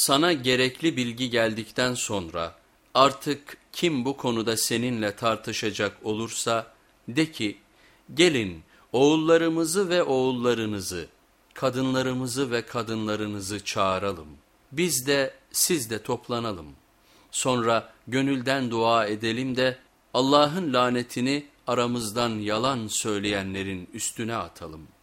Sana gerekli bilgi geldikten sonra artık kim bu konuda seninle tartışacak olursa de ki gelin oğullarımızı ve oğullarınızı, kadınlarımızı ve kadınlarınızı çağıralım. Biz de siz de toplanalım. Sonra gönülden dua edelim de Allah'ın lanetini aramızdan yalan söyleyenlerin üstüne atalım.''